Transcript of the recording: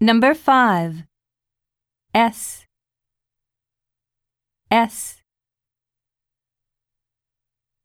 Number five. S. S